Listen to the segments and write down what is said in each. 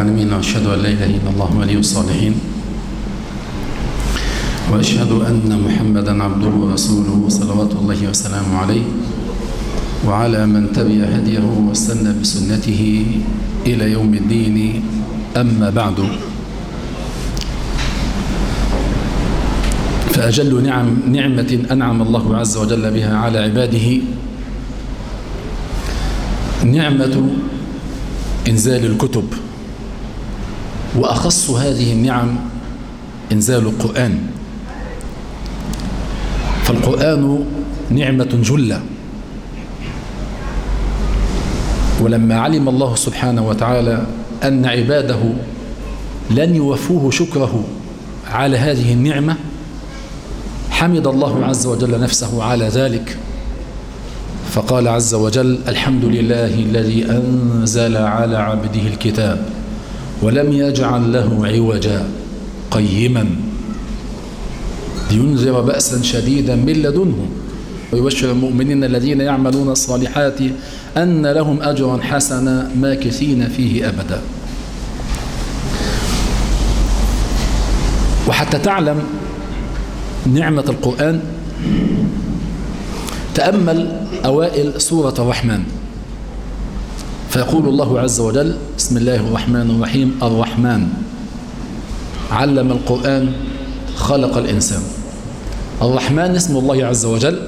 العالمين وأشهد أن لا إله إلا الله ولي الصالحين وأشهد أن محمدا عبده ورسوله صلوات الله وسلامه عليه وعلى من تبع هديه واستنى بسنته إلى يوم الدين. أما بعد فأجل نعم نعمة أنعم الله عز وجل بها على عباده. نعمة إنزال الكتب. وأخص هذه النعم إنزال القرآن. فالقرآن نعمة جلة. ولما علم الله سبحانه وتعالى أن عباده لن يوفوه شكره على هذه النعمة حمد الله عز وجل نفسه على ذلك. فقال عز وجل الحمد لله الذي أنزل على عبده الكتاب. ولم يجعل له عوجا قيما لينذر بأسا شديدا من لدنه. ويبشر المؤمنين الذين يعملون الصالحات أن لهم أجرا حسنا ماكثين فيه أبدا. وحتى تعلم نعمة القرآن تأمل أوائل سورة الرحمن. فيقول الله عز وجل بسم الله الرحمن الرحيم الرحمن. علم القرآن خلق الإنسان. الرحمن اسم الله عز وجل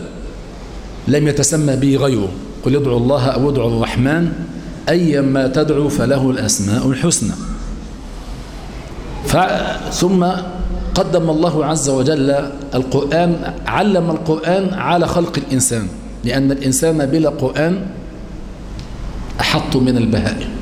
لم يتسمى به غيره. قل ادعوا الله أو ادعوا الرحمن أيما تدعو فله الأسماء الحسنى. ثم قدم الله عز وجل القرآن علم القرآن على خلق الإنسان. لأن الإنسان بلا قرآن أحط من البهائم.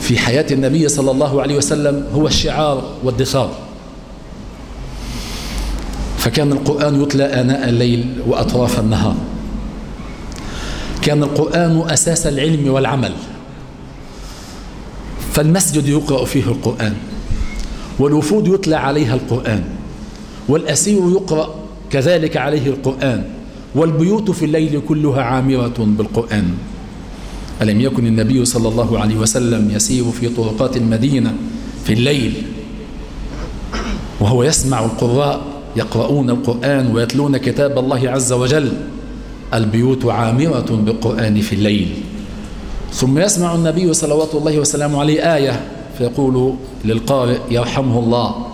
في حياة النبي صلى الله عليه وسلم هو الشعار والدثار فكان القرآن يتلى آناء الليل وأطراف النهار. كان القرآن أساس العلم والعمل. فالمسجد يقرأ فيه القرآن. والوفود يتلى عليها القرآن. والأسير يقرأ كذلك عليه القرآن. والبيوت في الليل كلها عامرة بالقرآن. ألم يكن النبي صلى الله عليه وسلم يسير في طرقات المدينة في الليل وهو يسمع القراء يقرؤون القرآن ويتلون كتاب الله عز وجل؟ البيوت عامرة بالقرآن في الليل. ثم يسمع النبي صلوات الله وسلامه عليه آية فيقول للقارئ يرحمه الله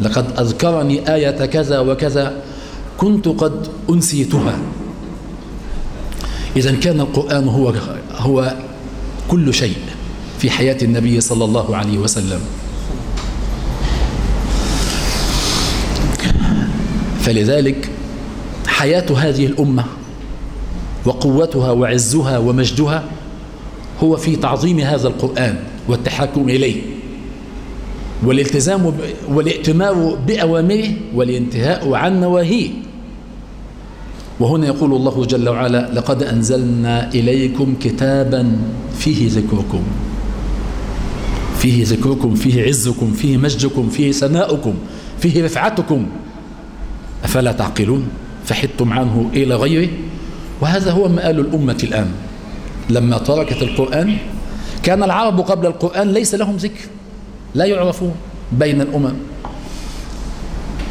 لقد أذكرني آية كذا وكذا كنت قد أنسيتها. إذا كان القرآن هو هو كل شيء في حياة النبي صلى الله عليه وسلم. فلذلك حياة هذه الأمة وقوتها وعزها ومجدها هو في تعظيم هذا القرآن والتحكم إليه والالتزام والائتمار بأوامره والانتهاء عن نواهيه. وهنا يقول الله جل وعلا لقد أنزلنا إليكم كتابا فيه ذكركم فيه ذكركم فيه عزكم فيه مجدكم فيه سناؤكم فيه رفعتكم. أفلا تعقلون؟ فحدتم عنه إلى غيره؟ وهذا هو مآل الأمة الآن. لما تركت القرآن كان العرب قبل القرآن ليس لهم ذكر لا يعرفون بين الأمم.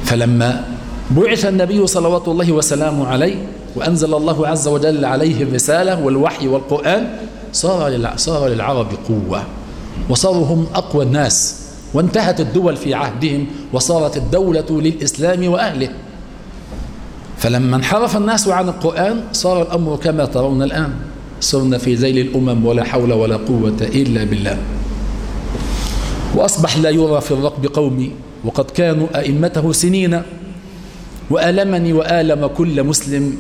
فلما بعث النبي صلوات الله وسلامه عليه وأنزل الله عز وجل عليه الرسالة والوحي والقرآن صار صار للعرب قوة وصاروا هم أقوى الناس وانتهت الدول في عهدهم وصارت الدولة للإسلام وأهله. فلما انحرف الناس عن القرآن صار الأمر كما ترون الآن صرنا في ذيل الأمم ولا حول ولا قوة إلا بالله. وأصبح لا يرى في الرقب قومي وقد كانوا أئمته سنين. وألمني وآلم كل مسلم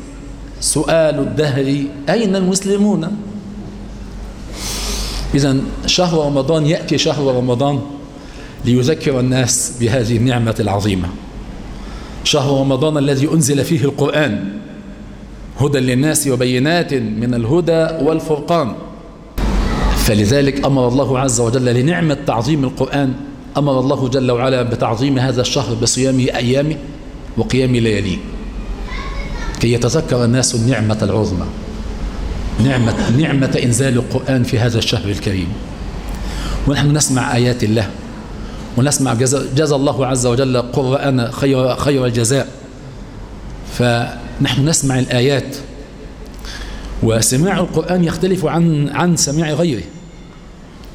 سؤال الدهر. أين المسلمون؟ إذا شهر رمضان يأتي شهر رمضان ليذكر الناس بهذه النعمة العظيمة. شهر رمضان الذي أنزل فيه القرآن هدى للناس وبينات من الهدى والفرقان. فلذلك أمر الله عز وجل لنعمة تعظيم القرآن. أمر الله جل وعلا بتعظيم هذا الشهر بصيام أيامه. وقيام لياليه كي يتذكر الناس النعمة العظمى نعمة, نعمة إنزال القرآن في هذا الشهر الكريم. ونحن نسمع آيات الله ونسمع جزا الله عز وجل قرآن خير, خير الجزاء. فنحن نسمع الآيات وسماع القرآن يختلف عن عن سماع غيره.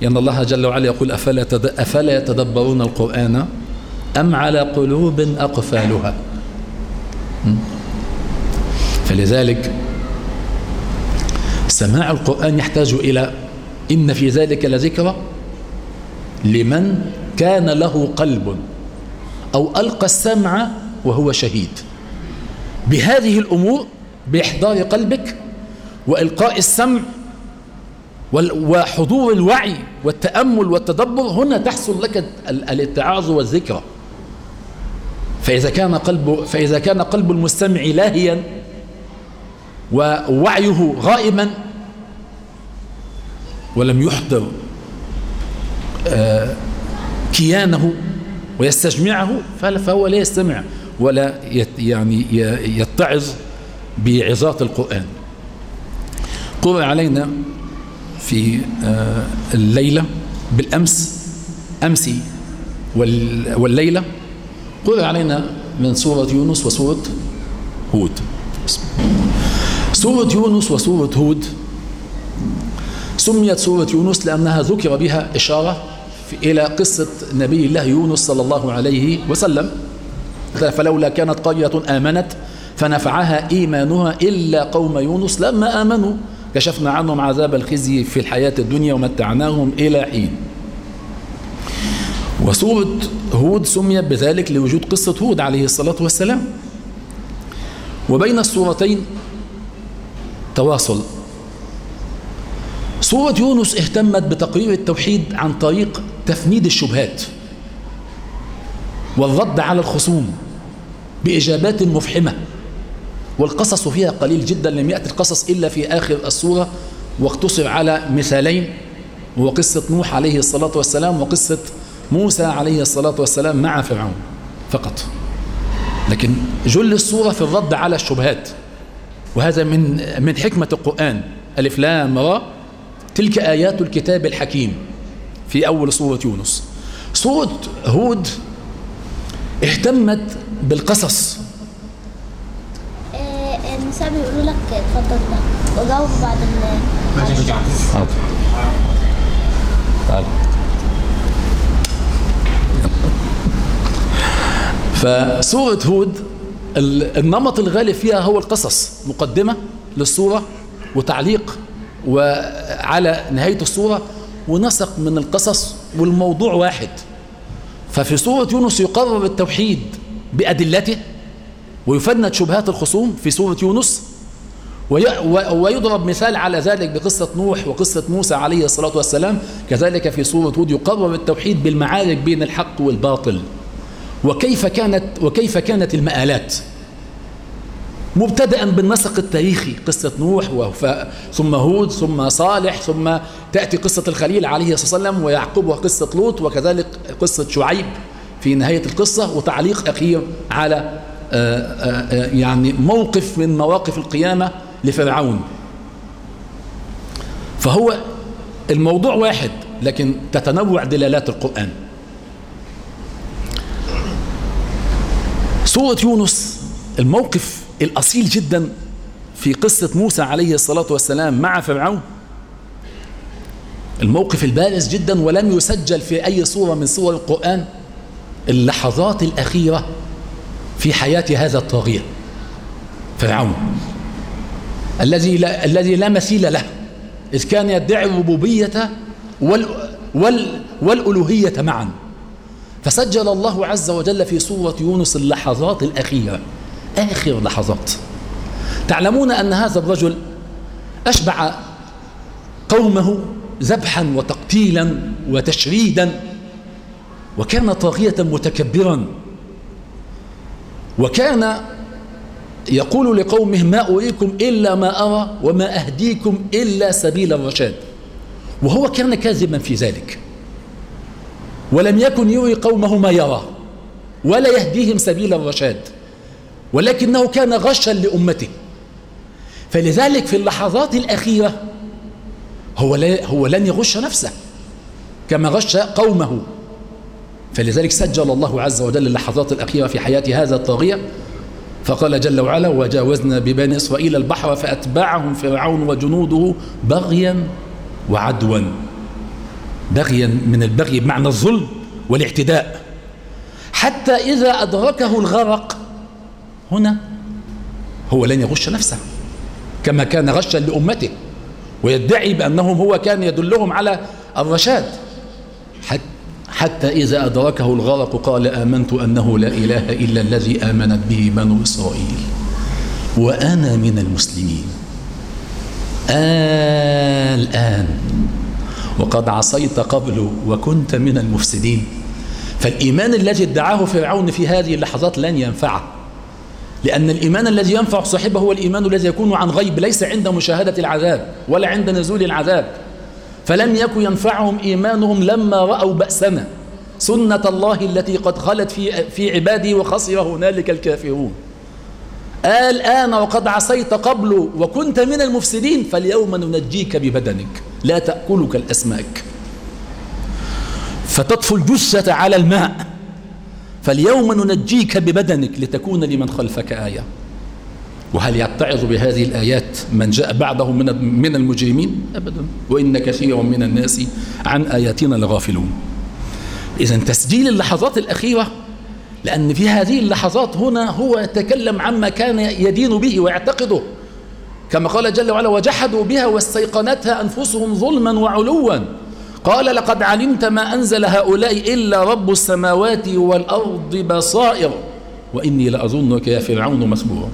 لأن الله جل وعلا يقول أفلا, أفلا يتدبرون القرآن أم على قلوب أقفالها؟ فلذلك سماع القرآن يحتاج إلى إن في ذلك لذكرى لمن كان له قلب أو ألقى السمع وهو شهيد. بهذه الأمور بإحضار قلبك وإلقاء السمع وحضور الوعي والتأمل والتدبر هنا تحصل لك الاتعاظ والذكرى. فإذا كان قلب فإذا كان قلب المستمع لاهيا ووعيه غائما ولم يحضر آه، كيانه ويستجمعه فهو لا يستمع ولا يعني يتعظ بعظات القرآن. قرأ علينا في آه، الليلة بالأمس أمسي والليلة قرأ علينا من سورة يونس وسورة هود. سورة يونس وسورة هود سميت سورة يونس لأنها ذكر بها إشارة إلى قصة نبي الله يونس صلى الله عليه وسلم. فلولا كانت قرية آمنت فنفعها إيمانها إلا قوم يونس لما آمنوا. كشفنا عنهم عذاب الخزي في الحياة الدنيا ومتعناهم إلى حين. وسورة هود سميت بذلك لوجود قصة هود عليه الصلاة والسلام. وبين السورتين تواصل. سورة يونس اهتمت بتقرير التوحيد عن طريق تفنيد الشبهات والرد على الخصوم بإجابات مفحمة والقصص فيها قليل جدا لم يأتي القصص إلا في آخر السورة واقتصر على مثالين هو قصة نوح عليه الصلاة والسلام وقصة موسى عليه الصلاة والسلام مع فرعون فقط. لكن جل الصورة في الرد على الشبهات. وهذا من من حكمة القرآن. ألف لام را. تلك آيات الكتاب الحكيم في أول سورة يونس. سورة هود اهتمت بالقصص. آه، النساء بيقولوا لك اتفضل وجاوب بعد ال حاضر. فسورة هود النمط الغالب فيها هو القصص مقدمة للصورة وتعليق وعلى نهاية الصورة ونسق من القصص والموضوع واحد. ففي سورة يونس يقرر التوحيد بأدلته ويفند شبهات الخصوم في سورة يونس ويضرب مثال على ذلك بقصة نوح وقصة موسى عليه الصلاة والسلام. كذلك في سورة هود يقرر التوحيد بالمعارك بين الحق والباطل. وكيف كانت وكيف كانت المآلات؟ مبتدأ بالنسق التاريخي قصة نوح ثم هود ثم صالح ثم تأتي قصة الخليل عليه الصلاة والسلام ويعقبها قصة لوط وكذلك قصة شعيب في نهاية القصة وتعليق أخير على آه، آه، آه، يعني موقف من مواقف القيامة لفرعون. فهو الموضوع واحد لكن تتنوع دلالات القرآن. سورة يونس الموقف الأصيل جدا في قصة موسى عليه الصلاة والسلام مع فرعون. الموقف البارز جدا ولم يسجل في أي صورة من صور القرآن اللحظات الأخيرة في حياة هذا الطاغية فرعون. الذي لا, الذي لا مثيل له إذ كان يدعي الربوبية وال وال والألوهية معا. فسجل الله عز وجل في سورة يونس اللحظات الأخيرة. آخر لحظات. تعلمون أن هذا الرجل أشبع قومه ذبحا وتقتيلا وتشريدا وكان طاغية متكبرا. وكان يقول لقومه ما أريكم إلا ما أرى وما أهديكم إلا سبيل الرشاد. وهو كان كاذبا في ذلك. ولم يكن يري قومه ما يرى ولا يهديهم سبيل الرشاد ولكنه كان غشا لأمته. فلذلك في اللحظات الأخيرة هو, هو لن يغش نفسه كما غش قومه. فلذلك سجل الله عز وجل اللحظات الأخيرة في حياة هذا الطاغية فقال جل وعلا وجاوزنا ببني إسرائيل البحر فأتبعهم فرعون وجنوده بغيا وعدوا. بغيا من البغي بمعنى الظلم والاعتداء. حتى إذا أدركه الغرق هنا هو لن يغش نفسه كما كان غشا لأمته ويدعي بأنهم هو كان يدلهم على الرشاد. حتى إذا أدركه الغرق قال آمنت أنه لا إله إلا الذي آمنت به بنو إسرائيل وأنا من المسلمين. الآن وقد عصيت قبل وكنت من المفسدين. فالإيمان الذي ادعاه فرعون في هذه اللحظات لن ينفعه لأن الإيمان الذي ينفع صاحبه هو الإيمان الذي يكون عن غيب ليس عند مشاهدة العذاب ولا عند نزول العذاب. فلم يكن ينفعهم إيمانهم لما رأوا بأسنا سنة الله التي قد خلت في, في عبادي وخسر هنالك الكافرون. الآن وقد عصيت قبل وكنت من المفسدين فاليوم ننجيك ببدنك. لا تأكلك الأسماك. فتطفو الجثة على الماء. فاليوم ننجيك ببدنك لتكون لمن خلفك آية. وهل يتعظ بهذه الآيات من جاء بعده من من المجرمين؟ أبدا. وإن كثيرا من الناس عن آياتنا لغافلون. إذا تسجيل اللحظات الأخيرة لأن في هذه اللحظات هنا هو يتكلم عما كان يدين به ويعتقده. كما قال جل وعلا وجحدوا بها واستيقنتها أنفسهم ظلما وعلوا. قال لقد علمت ما أنزل هؤلاء إلا رب السماوات والأرض بصائر وإني لأظنك يا فرعون مسبورا.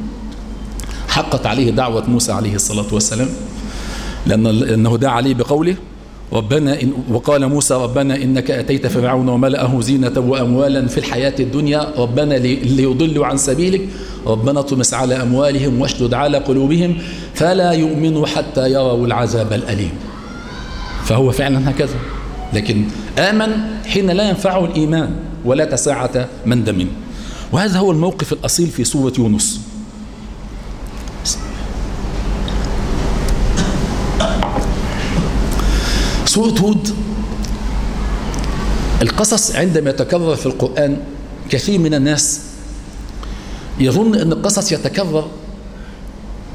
حقت عليه دعوة موسى عليه الصلاة والسلام لأنه دعا عليه بقوله ربنا إن وقال موسى ربنا إنك أتيت فرعون وملأه زينة وأموالا في الحياة الدنيا. ربنا ليضلوا عن سبيلك. ربنا اطمس على أموالهم واشدد على قلوبهم. فلا يؤمنوا حتى يروا العذاب الأليم. فهو فعلا هكذا. لكن آمن حين لا ينفعه الإيمان ولا تساعة من دم وهذا هو الموقف الأصيل في سورة يونس. سورة هود. القصص عندما يتكرر في القرآن كثير من الناس يظن أن القصص يتكرر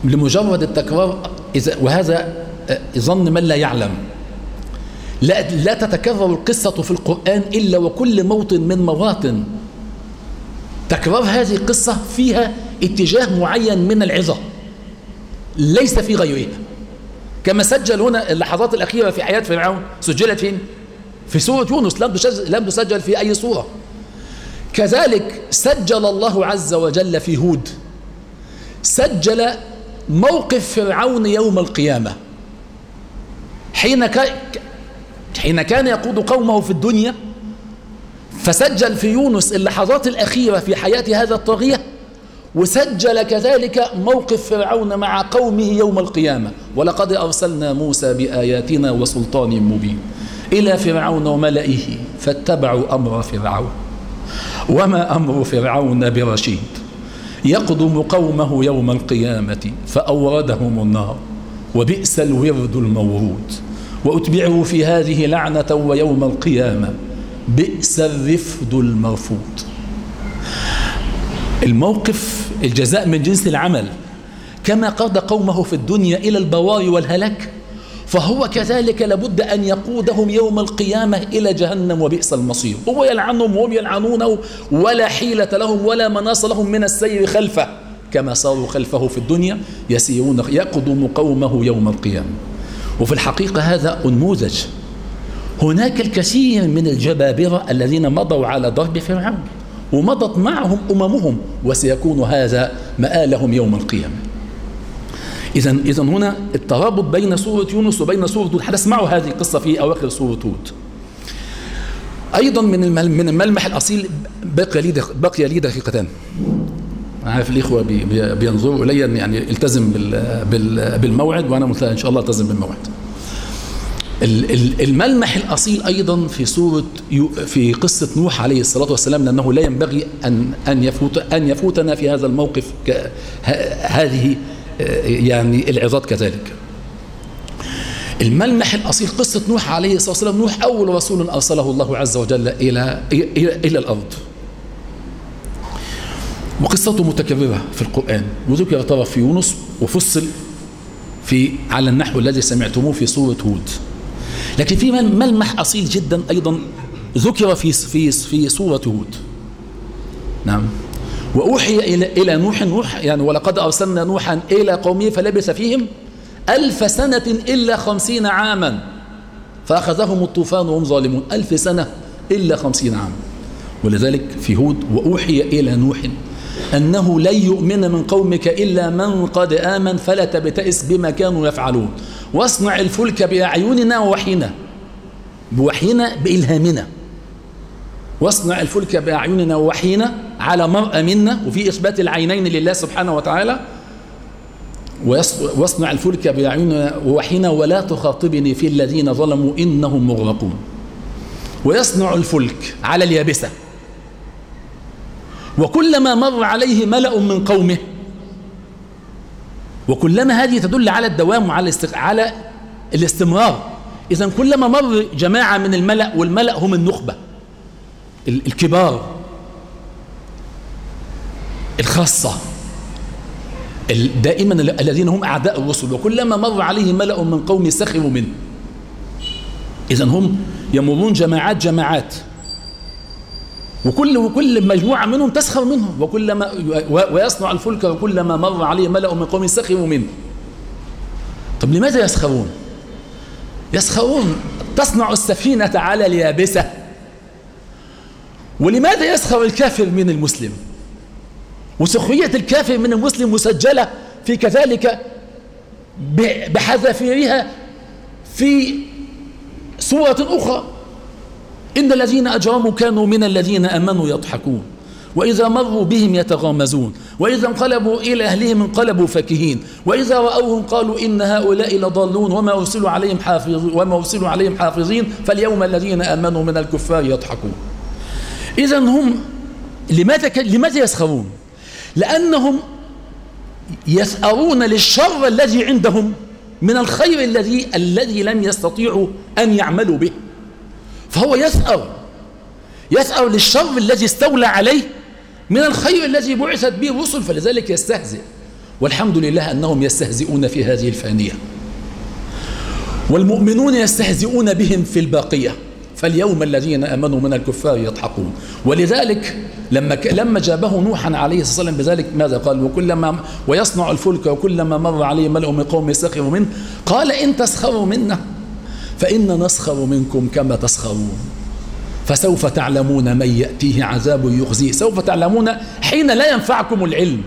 لمجرد التكرار وهذا ظن من لا يعلم. لا, لا تتكرر القصة في القرآن إلا وكل موطن من مواطن. تكرار هذه القصة فيها اتجاه معين من العظة. ليس في غيرها كما سجل هنا اللحظات الأخيرة في حياة فرعون سجلت فين؟ في سورة يونس لم لم تسجل في أي سورة. كذلك سجل الله عز وجل في هود. سجل موقف فرعون يوم القيامة. حين حين كان يقود قومه في الدنيا فسجل في يونس اللحظات الأخيرة في حياة هذا الطاغية وسجل كذلك موقف فرعون مع قومه يوم القيامة. ولقد أرسلنا موسى بآياتنا وسلطان مبين إلى فرعون وملئه فاتبعوا أمر فرعون. وما أمر فرعون برشيد؟ يقدم قومه يوم القيامة فأوردهم النار. وبئس الورد المورود. وأتبعوا في هذه لعنة ويوم القيامة. بئس الرفد المرفوض الموقف الجزاء من جنس العمل. كما قاد قومه في الدنيا إلى البوار والهلاك فهو كذلك لابد أن يقودهم يوم القيامة إلى جهنم وبئس المصير. هو يلعنهم وهم يلعنونه ولا حيلة لهم ولا مناص لهم من السير خلفه. كما صاروا خلفه في الدنيا يسيرون يقدم قومه يوم القيامة. وفي الحقيقة هذا نموذج هناك الكثير من الجبابرة الذين مضوا على ضرب فرعون. ومضت معهم أممهم وسيكون هذا مآلهم يوم القيامة. إذا إذا هنا الترابط بين سورة يونس وبين سورة هود. هتسمعوا هذه القصة في أواخر سورة هود؟ أيضا من من الملمح الأصيل بقي لي بقي لي دقيقتان. عارف الإخوة بينظروا إلي يعني التزم بالموعد وأنا إن شاء الله ألتزم بالموعد. الملمح الأصيل أيضا في سورة في قصة نوح عليه الصلاة والسلام لأنه لا ينبغي أن أن يفوت أن يفوتنا في هذا الموقف هذه يعني العظات كذلك. الملمح الأصيل قصة نوح عليه الصلاة والسلام نوح أول رسول أرسله الله عز وجل إلى إلى, إلى الأرض. وقصته متكررة في القرآن. وذكر ترى في يونس وفصل في على النحو الذي سمعتموه في سورة هود. لكن في ملمح أصيل جدا أيضا ذكر في في في سورة هود. نعم. وأوحي إلى إلى نوح نوح يعني ولقد أرسلنا نوحا إلى قومه فلبث فيهم ألف سنة إلا خمسين عاما. فأخذهم الطوفان وهم ظالمون. ألف سنة إلا خمسين عاما ولذلك في هود وأوحي إلى نوح أنه لن يؤمن من قومك إلا من قد آمن فلا تبتئس بما كانوا يفعلون. واصنع الفلك بأعيننا ووحينا بوحينا بإلهامنا. واصنع الفلك بأعيننا ووحينا على مرأة منا وفي إثبات العينين لله سبحانه وتعالى. واصنع الفلك بأعيننا ووحينا ولا تخاطبني في الذين ظلموا إنهم مغرقون. ويصنع الفلك على اليابسة. وكلما مر عليه ملأ من قومه وكلما هذه تدل على الدوام وعلى على الاستمرار. إذا كلما مر جماعة من الملأ والملأ هم النخبة. الكبار. الخاصة. دائما الذين هم أعداء الرسل. وكلما مر عليه ملأ من قوم سخروا منه. إذا هم يمرون جماعات جماعات. وكل وكل مجموعة منهم تسخر منهم. وكلما ويصنع الفلك وكلما مر عليه ملأ من قوم سخروا منه. طب لماذا يسخرون؟ يسخرون تصنع السفينة على اليابسة. ولماذا يسخر الكافر من المسلم؟ وسخرية الكافر من المسلم مسجلة في كذلك بحذافيرها في سورة أخرى. إن الذين أجرموا كانوا من الذين أمنوا يضحكون. وإذا مروا بهم يتغامزون. وإذا انقلبوا إلى أهلهم انقلبوا فكهين وإذا رأوهم قالوا إن هؤلاء لضالون وما أرسلوا عليهم حافظ وما أرسلوا عليهم حافظين فاليوم الذين آمنوا من الكفار يضحكون. إذا هم لماذا لماذا يسخرون؟ لأنهم يثأرون للشر الذي عندهم من الخير الذي الذي لم يستطيعوا أن يعملوا به. فهو يثأر يثأر للشر الذي استولى عليه من الخير الذي بعثت به الرسل فلذلك يستهزئ. والحمد لله أنهم يستهزئون في هذه الفانية. والمؤمنون يستهزئون بهم في الباقية فاليوم الذين آمنوا من الكفار يضحكون. ولذلك لما لما جابه نوحا عليه الصلاة والسلام بذلك ماذا قال؟ وكلما ويصنع الفلك وكلما مر عليه ملأ من قوم سخروا منه قال إن تسخروا منا. فإن نسخر منكم كما تسخرون. فسوف تعلمون من يأتيه عذاب يخزيه. سوف تعلمون حين لا ينفعكم العلم.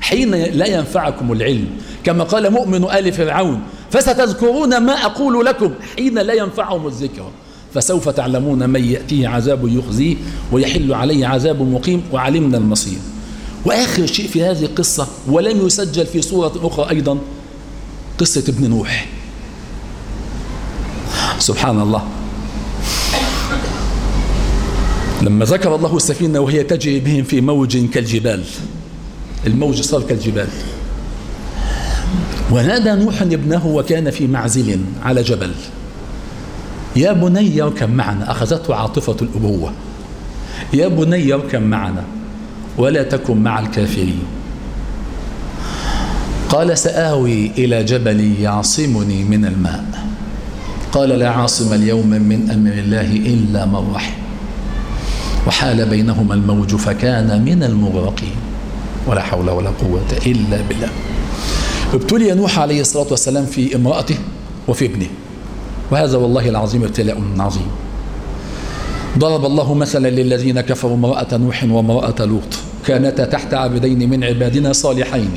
حين لا ينفعكم العلم. كما قال مؤمن آل فرعون فستذكرون ما أقول لكم حين لا ينفعهم الذكر. فسوف تعلمون من يأتيه عذاب يخزيه ويحل عليه عذاب مقيم وعلمنا المصير. وآخر شيء في هذه القصة ولم يسجل في صورة أخرى أيضا قصة ابن نوح. سبحان الله. لما ذكر الله السفينة وهي تجري بهم في موج كالجبال. الموج صار كالجبال. ونادى نوح ابنه وكان في معزل على جبل. يا بني اركب معنا أخذته عاطفة الأبوة. يا بني اركب معنا ولا تكن مع الكافرين. قال سآوي إلى جبل يعصمني من الماء. قال لا عاصم اليوم من أمر الله إلا من رحم. وحال بينهما الموج فكان من المغرقين. ولا حول ولا قوة إلا بالله. ابتلي نوح عليه الصلاة والسلام في امرأته وفي ابنه. وهذا والله العظيم ابتلاء عظيم. ضرب الله مثلا للذين كفروا امرأة نوح وامرأة لوط. كانتا تحت عبدين من عبادنا صالحين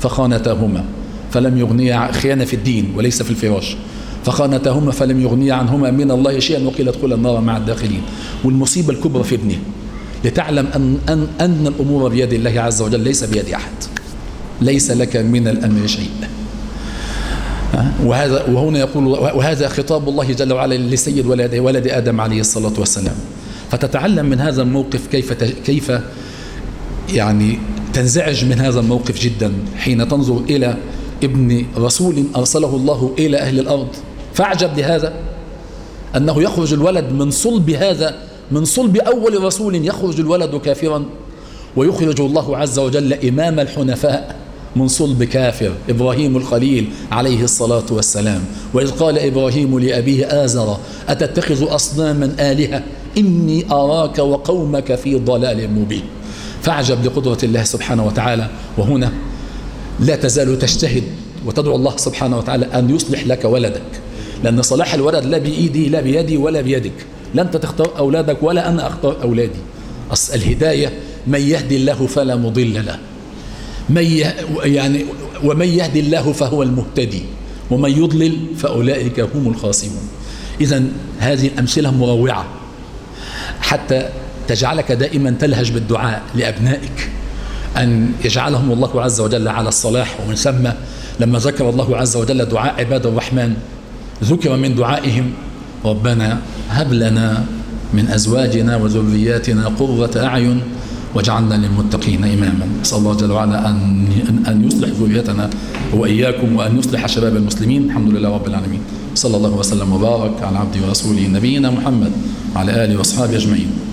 فخانتاهما. فلم يغنيا خيانة في الدين وليس في الفراش. فخانتهما فلم يغني عنهما من الله شيئا وقيل ادخلا النار مع الداخلين. والمصيبة الكبرى في ابنه. لتعلم أن, أن, أن الأمور بيد الله عز وجل ليس بيد أحد. ليس لك من الأمر شيء. وهذا وهنا يقول وهذا خطاب الله جل وعلا لسيد ولد ولد آدم عليه الصلاة والسلام. فتتعلم من هذا الموقف كيف كيف يعني تنزعج من هذا الموقف جدا حين تنظر إلى ابن رسول أرسله الله إلى أهل الأرض. فاعجب لهذا أنه يخرج الولد من صلب هذا من صلب أول رسول يخرج الولد كافرا ويخرج الله عز وجل إمام الحنفاء من صلب كافر إبراهيم الخليل عليه الصلاة والسلام. وإذ قال إبراهيم لأبيه آزر أتتخذ أصناما آلهة؟ إني أراك وقومك في ضلال مبين. فاعجب لقدرة الله سبحانه وتعالى. وهنا لا تزال تجتهد وتدعو الله سبحانه وتعالى أن يصلح لك ولدك. لأن صلاح الولد لا بإيدي لا بيدي ولا بيدك. لا أنت تختار أولادك ولا أنا أختار أولادي. الهداية من يهدي الله فلا مضل له. من يعني ومن يهدي الله فهو المهتدي ومن يضلل فأولئك هم الخاسرون إذا هذه الأمثلة مروعة. حتى تجعلك دائما تلهج بالدعاء لأبنائك. أن يجعلهم الله عز وجل على الصلاح. ومن ثم لما ذكر الله عز وجل دعاء عباد الرحمن ذكر من دعائهم ربنا هب لنا من أزواجنا وذرياتنا قرة أعين واجعلنا للمتقين إماما. نسأل الله جل وعلا أن أن يصلح ذريتنا وإياكم وأن يصلح شباب المسلمين. الحمد لله رب العالمين. صلى الله وسلم وبارك على عبده ورسوله نبينا محمد وعلى آله وأصحابه أجمعين.